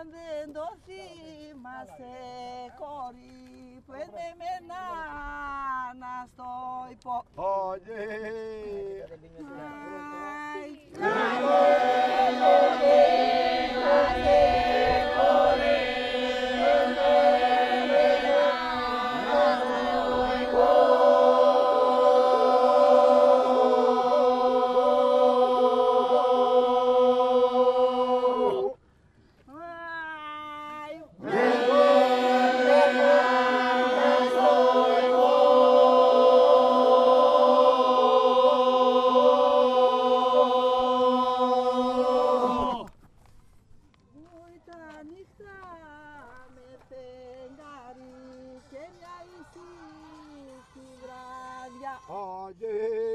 αν δεν το θυμάσαι κόρη, πες με εμένα να στο υπό... τα νύχτα με φεγγάρι και μια ησύχη βράδια. Αγγέλη